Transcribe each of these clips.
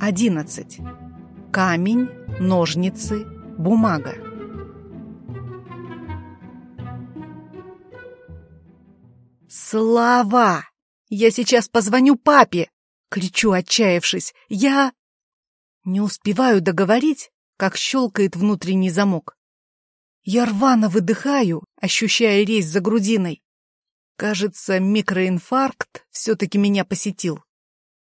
11. Камень, ножницы, бумага. «Слава! Я сейчас позвоню папе!» — кричу, отчаявшись. «Я...» Не успеваю договорить, как щелкает внутренний замок. Я рвано выдыхаю, ощущая резь за грудиной. Кажется, микроинфаркт все-таки меня посетил.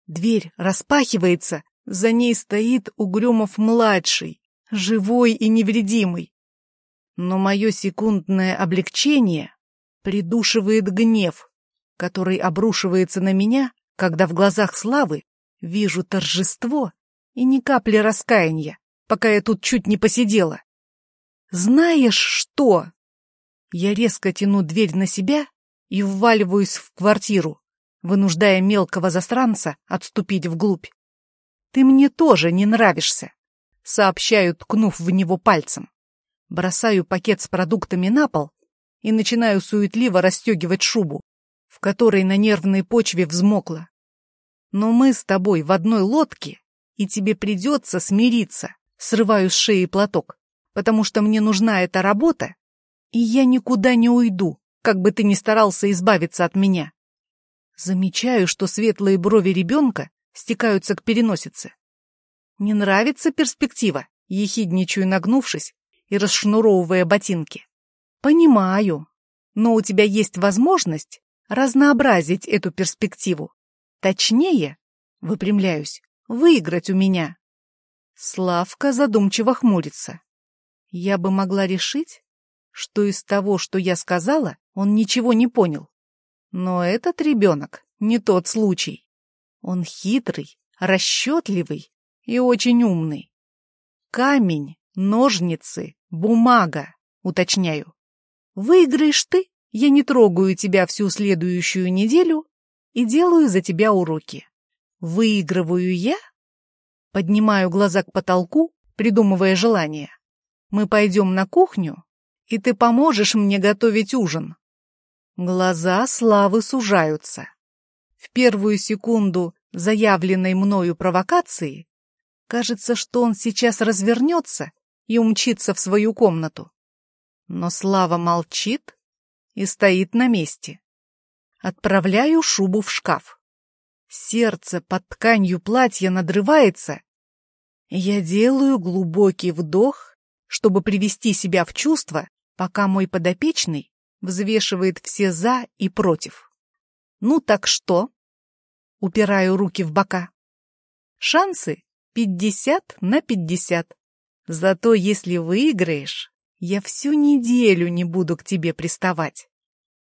Дверь распахивается, за ней стоит Угрюмов-младший, живой и невредимый. Но мое секундное облегчение придушивает гнев, который обрушивается на меня, когда в глазах Славы вижу торжество и ни капли раскаяния, пока я тут чуть не посидела. «Знаешь что?» Я резко тяну дверь на себя и вваливаюсь в квартиру, вынуждая мелкого застранца отступить вглубь. «Ты мне тоже не нравишься», — сообщаю, ткнув в него пальцем. Бросаю пакет с продуктами на пол и начинаю суетливо расстегивать шубу, в которой на нервной почве взмокла. Но мы с тобой в одной лодке, и тебе придется смириться. Срываю с шеи платок, потому что мне нужна эта работа, и я никуда не уйду, как бы ты ни старался избавиться от меня. Замечаю, что светлые брови ребенка стекаются к переносице. Не нравится перспектива, ехидничаю нагнувшись и расшнуровывая ботинки. Понимаю, но у тебя есть возможность разнообразить эту перспективу. Точнее, выпрямляюсь, выиграть у меня. Славка задумчиво хмурится. Я бы могла решить, что из того, что я сказала, он ничего не понял. Но этот ребенок не тот случай. Он хитрый, расчетливый и очень умный. Камень, ножницы, бумага, уточняю. Выиграешь ты, я не трогаю тебя всю следующую неделю и делаю за тебя уроки. Выигрываю я? Поднимаю глаза к потолку, придумывая желание. Мы пойдем на кухню, и ты поможешь мне готовить ужин. Глаза Славы сужаются. В первую секунду заявленной мною провокации кажется, что он сейчас развернется и умчится в свою комнату. Но Слава молчит и стоит на месте. Отправляю шубу в шкаф. Сердце под тканью платья надрывается. Я делаю глубокий вдох, чтобы привести себя в чувство, пока мой подопечный взвешивает все «за» и «против». Ну так что? Упираю руки в бока. Шансы пятьдесят на пятьдесят. Зато если выиграешь, я всю неделю не буду к тебе приставать.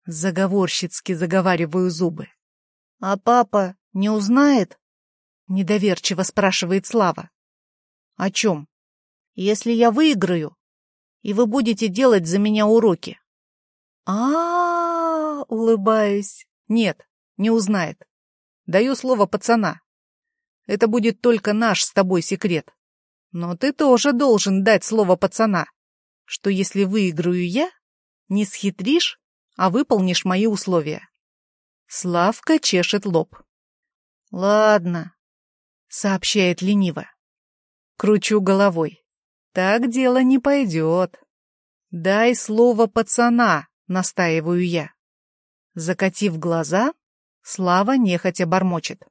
Заговорщицки заговариваю зубы. А папа не узнает? Недоверчиво спрашивает Слава. О чем? Если я выиграю, и вы будете делать за меня уроки. А, -а, -а улыбаюсь. Нет, не узнает. Даю слово пацана. Это будет только наш с тобой секрет. Но ты тоже должен дать слово пацана, что если выиграю я, не схитришь, а выполнишь мои условия. Славка чешет лоб. Ладно, сообщает лениво. Кручу головой. Так дело не пойдет. Дай слово пацана, настаиваю я. Закатив глаза, Слава нехотя бормочет.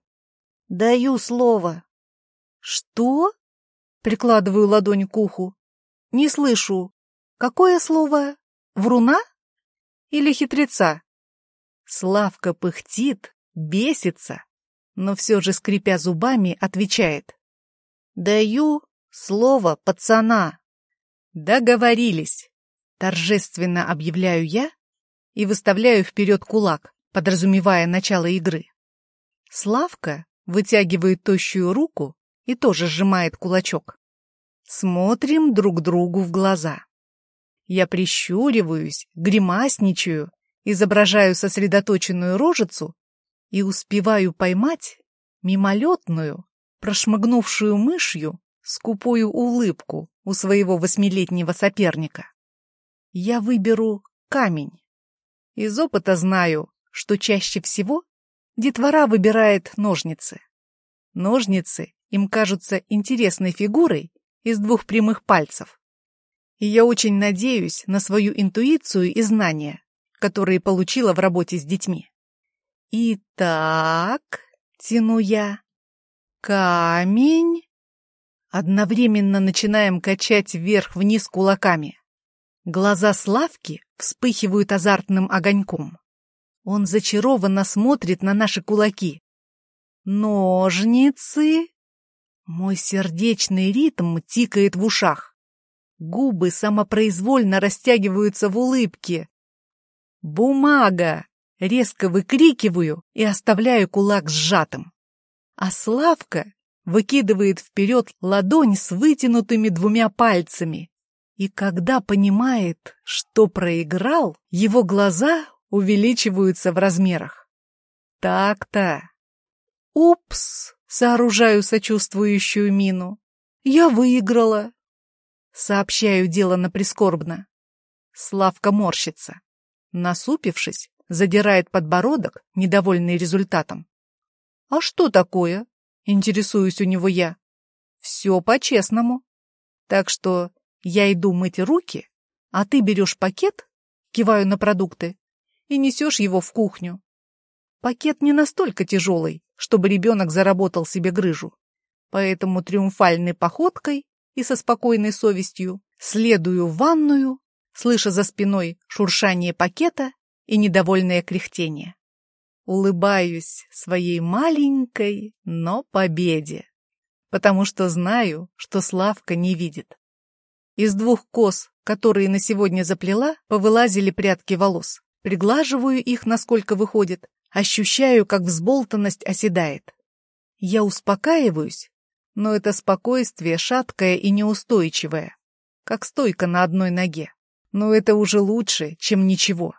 Даю слово. Что? Прикладываю ладонь к уху. Не слышу. Какое слово? Вруна? Или хитреца? Славка пыхтит, бесится, но все же, скрипя зубами, отвечает. Даю Слово пацана. Договорились. Торжественно объявляю я и выставляю вперед кулак, подразумевая начало игры. Славка вытягивает тощую руку и тоже сжимает кулачок. Смотрим друг другу в глаза. Я прищуриваюсь, гримасничаю, изображаю сосредоточенную рожицу и успеваю поймать мимолетную, прошмыгнувшую мышью скупую улыбку у своего восьмилетнего соперника. Я выберу камень. Из опыта знаю, что чаще всего детвора выбирает ножницы. Ножницы им кажутся интересной фигурой из двух прямых пальцев. И я очень надеюсь на свою интуицию и знания, которые получила в работе с детьми. Итак, тяну я, камень. Одновременно начинаем качать вверх-вниз кулаками. Глаза Славки вспыхивают азартным огоньком. Он зачарованно смотрит на наши кулаки. Ножницы. Мой сердечный ритм тикает в ушах. Губы самопроизвольно растягиваются в улыбке. Бумага. Резко выкрикиваю и оставляю кулак сжатым. А Славка выкидывает вперед ладонь с вытянутыми двумя пальцами. И когда понимает, что проиграл, его глаза увеличиваются в размерах. Так-то. Упс, сооружаю сочувствующую мину. Я выиграла. Сообщаю дело на прискорбно. Славка морщится. Насупившись, задирает подбородок, недовольный результатом. «А что такое?» — интересуюсь у него я. «Все по-честному. Так что я иду мыть руки, а ты берешь пакет, киваю на продукты, и несешь его в кухню. Пакет не настолько тяжелый, чтобы ребенок заработал себе грыжу. Поэтому триумфальной походкой и со спокойной совестью следую в ванную, слыша за спиной шуршание пакета и недовольное кряхтение. Улыбаюсь своей маленькой, но победе, потому что знаю, что Славка не видит. Из двух кос, которые на сегодня заплела, повылазили прядки волос. Приглаживаю их, насколько выходит, ощущаю, как взболтанность оседает. Я успокаиваюсь, но это спокойствие шаткое и неустойчивое, как стойка на одной ноге. Но это уже лучше, чем ничего.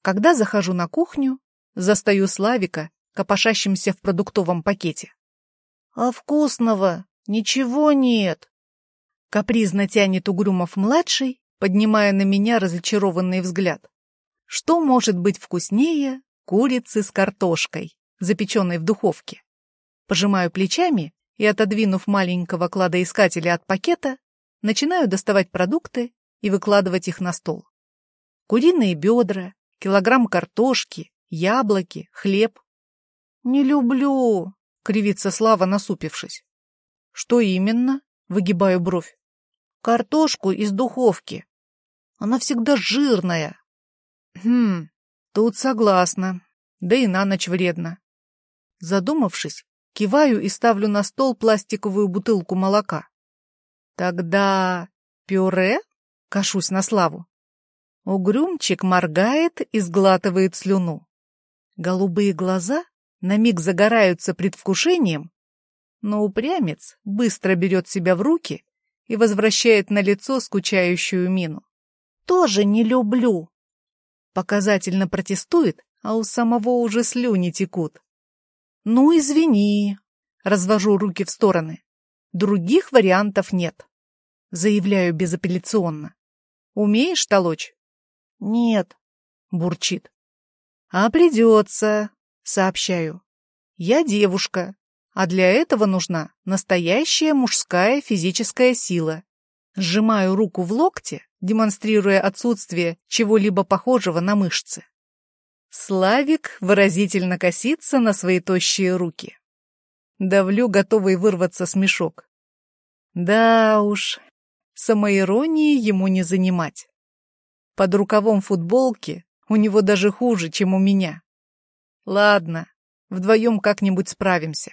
Когда захожу на кухню, застаю Славика, копошащимся в продуктовом пакете. «А вкусного ничего нет!» Капризно тянет Угрюмов-младший, поднимая на меня разочарованный взгляд. Что может быть вкуснее курицы с картошкой, запеченной в духовке? Пожимаю плечами и, отодвинув маленького кладоискателя от пакета, начинаю доставать продукты и выкладывать их на стол. Куриные бедра, килограмм картошки, яблоки, хлеб. «Не люблю», — кривится Слава, насупившись. «Что именно?» — выгибаю бровь. «Картошку из духовки. Она всегда жирная». «Хм, тут согласна. Да и на ночь вредно». Задумавшись, киваю и ставлю на стол пластиковую бутылку молока. «Тогда пюре?» — кашусь на Славу. Угрюмчик моргает и сглатывает слюну. Голубые глаза на миг загораются предвкушением, но упрямец быстро берет себя в руки и возвращает на лицо скучающую мину. «Тоже не люблю!» Показательно протестует, а у самого уже слюни текут. «Ну, извини!» — развожу руки в стороны. «Других вариантов нет!» — заявляю безапелляционно. «Умеешь толочь?» «Нет», — бурчит. «А придется», — сообщаю. «Я девушка, а для этого нужна настоящая мужская физическая сила». Сжимаю руку в локте, демонстрируя отсутствие чего-либо похожего на мышцы. Славик выразительно косится на свои тощие руки. Давлю, готовый вырваться смешок. Да уж, самоиронии ему не занимать. Под рукавом футболки у него даже хуже, чем у меня. Ладно, вдвоем как-нибудь справимся.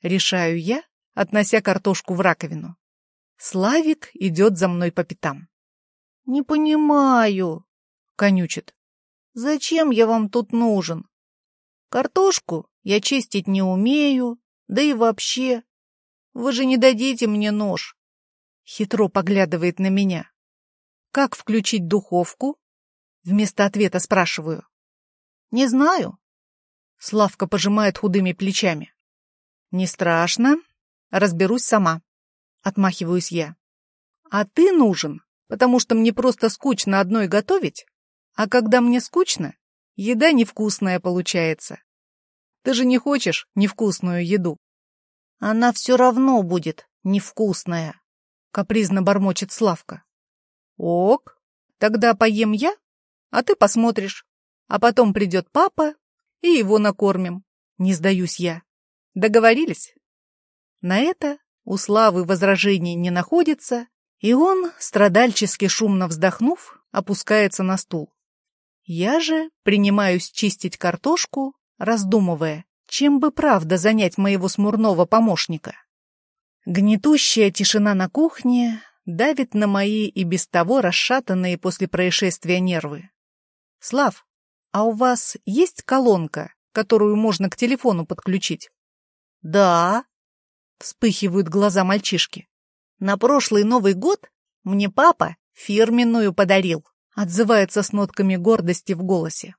Решаю я, относя картошку в раковину. Славик идет за мной по пятам. «Не понимаю», — конючит. «Зачем я вам тут нужен? Картошку я чистить не умею, да и вообще. Вы же не дадите мне нож». Хитро поглядывает на меня. Как включить духовку? Вместо ответа спрашиваю. Не знаю. Славка пожимает худыми плечами. Не страшно. Разберусь сама. Отмахиваюсь я. А ты нужен, потому что мне просто скучно одной готовить, а когда мне скучно, еда невкусная получается. Ты же не хочешь невкусную еду. Она все равно будет невкусная, капризно бормочет Славка. Ок, тогда поем я, а ты посмотришь. А потом придет папа, и его накормим. Не сдаюсь я. Договорились? На это у Славы возражений не находится, и он, страдальчески шумно вздохнув, опускается на стул. Я же принимаюсь чистить картошку, раздумывая, чем бы правда занять моего смурного помощника. Гнетущая тишина на кухне давит на мои и без того расшатанные после происшествия нервы. «Слав, а у вас есть колонка, которую можно к телефону подключить?» «Да», — вспыхивают глаза мальчишки. «На прошлый Новый год мне папа фирменную подарил», — отзывается с нотками гордости в голосе.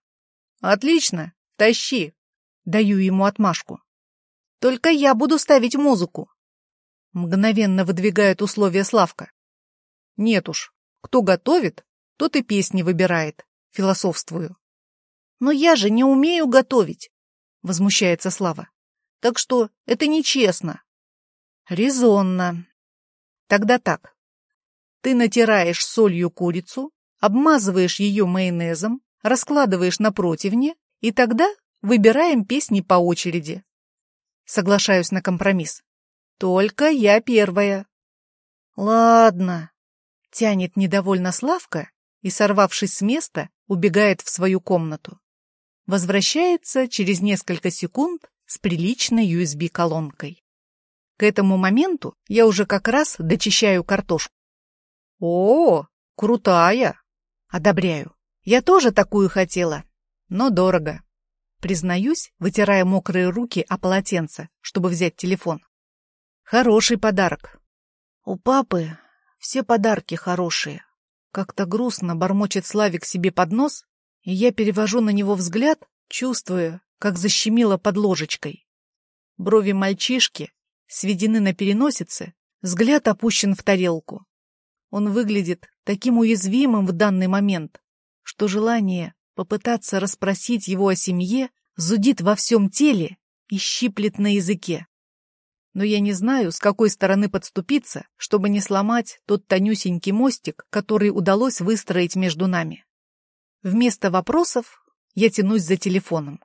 «Отлично, тащи», — даю ему отмашку. «Только я буду ставить музыку», Мгновенно выдвигает условия Славка. Нет уж, кто готовит, тот и песни выбирает, философствую. Но я же не умею готовить, возмущается Слава. Так что это нечестно. Резонно. Тогда так. Ты натираешь солью курицу, обмазываешь ее майонезом, раскладываешь на противне, и тогда выбираем песни по очереди. Соглашаюсь на компромисс. Только я первая. Ладно. Тянет недовольно Славка и, сорвавшись с места, убегает в свою комнату. Возвращается через несколько секунд с приличной USB-колонкой. К этому моменту я уже как раз дочищаю картошку. О, крутая! Одобряю. Я тоже такую хотела, но дорого. Признаюсь, вытирая мокрые руки о полотенце, чтобы взять телефон. Хороший подарок. У папы все подарки хорошие. Как-то грустно бормочет Славик себе под нос, и я перевожу на него взгляд, чувствуя, как защемило под ложечкой. Брови мальчишки сведены на переносице, взгляд опущен в тарелку. Он выглядит таким уязвимым в данный момент, что желание попытаться расспросить его о семье зудит во всем теле и щиплет на языке но я не знаю, с какой стороны подступиться, чтобы не сломать тот тонюсенький мостик, который удалось выстроить между нами. Вместо вопросов я тянусь за телефоном,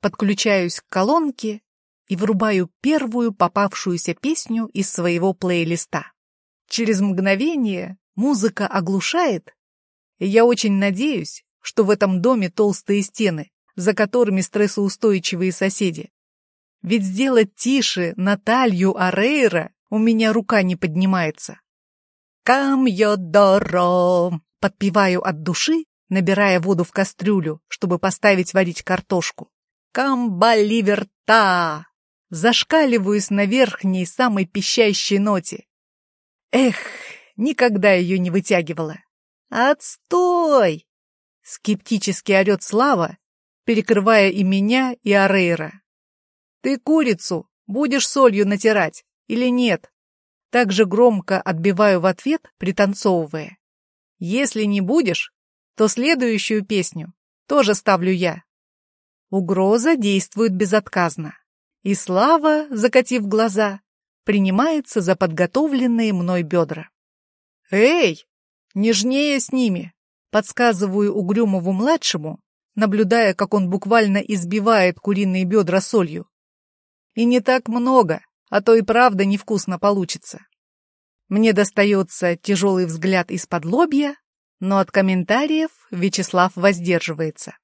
подключаюсь к колонке и врубаю первую попавшуюся песню из своего плейлиста. Через мгновение музыка оглушает, и я очень надеюсь, что в этом доме толстые стены, за которыми стрессоустойчивые соседи. Ведь сделать тише Наталью Арейра у меня рука не поднимается. «Камьодоро!» Подпеваю от души, набирая воду в кастрюлю, чтобы поставить варить картошку. «Камбаливерта!» Зашкаливаюсь на верхней, самой пищащей ноте. Эх, никогда ее не вытягивала. «Отстой!» Скептически орет Слава, перекрывая и меня, и Арейра. «Ты курицу будешь солью натирать или нет?» Так же громко отбиваю в ответ, пританцовывая. «Если не будешь, то следующую песню тоже ставлю я». Угроза действует безотказно. И Слава, закатив глаза, принимается за подготовленные мной бедра. «Эй, нежнее с ними!» Подсказываю Угрюмову-младшему, наблюдая, как он буквально избивает куриные бедра солью. И не так много, а то и правда невкусно получится. Мне достается тяжелый взгляд из-под лобья, но от комментариев Вячеслав воздерживается.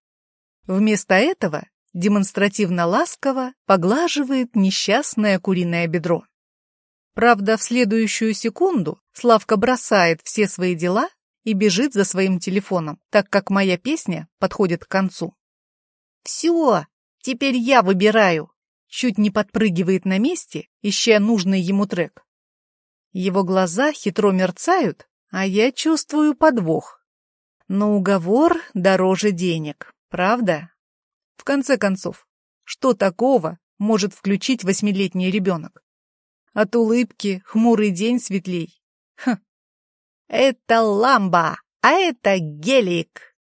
Вместо этого демонстративно ласково поглаживает несчастное куриное бедро. Правда, в следующую секунду Славка бросает все свои дела и бежит за своим телефоном, так как моя песня подходит к концу. «Все, теперь я выбираю», чуть не подпрыгивает на месте, ища нужный ему трек. Его глаза хитро мерцают, а я чувствую подвох. Но уговор дороже денег, правда? В конце концов, что такого может включить восьмилетний ребенок? От улыбки хмурый день светлей. Хм. Это ламба, а это гелик.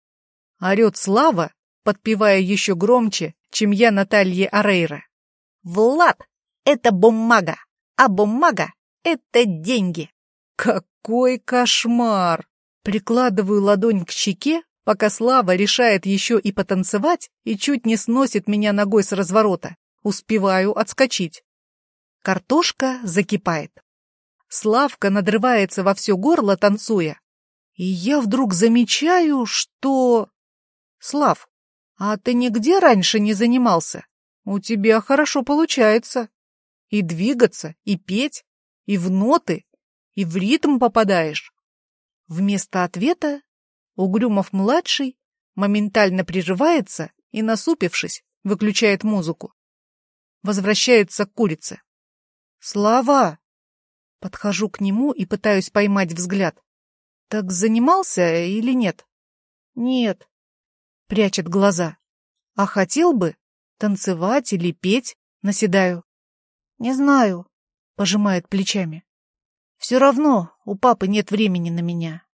Орет Слава, подпевая еще громче, чем я Наталье Арейра. «Влад, это бумага, а бумага — это деньги. Какой кошмар! Прикладываю ладонь к щеке, пока Слава решает еще и потанцевать и чуть не сносит меня ногой с разворота. Успеваю отскочить. Картошка закипает. Славка надрывается во все горло, танцуя. И я вдруг замечаю, что... Слав, а ты нигде раньше не занимался? У тебя хорошо получается. И двигаться, и петь, и в ноты, и в ритм попадаешь. Вместо ответа Угрюмов-младший моментально приживается и, насупившись, выключает музыку. Возвращается к курице. «Слава!» Подхожу к нему и пытаюсь поймать взгляд. «Так занимался или нет?» «Нет», — прячет глаза. «А хотел бы танцевать или петь?» — наседаю. «Не знаю», — пожимает плечами. «Все равно у папы нет времени на меня.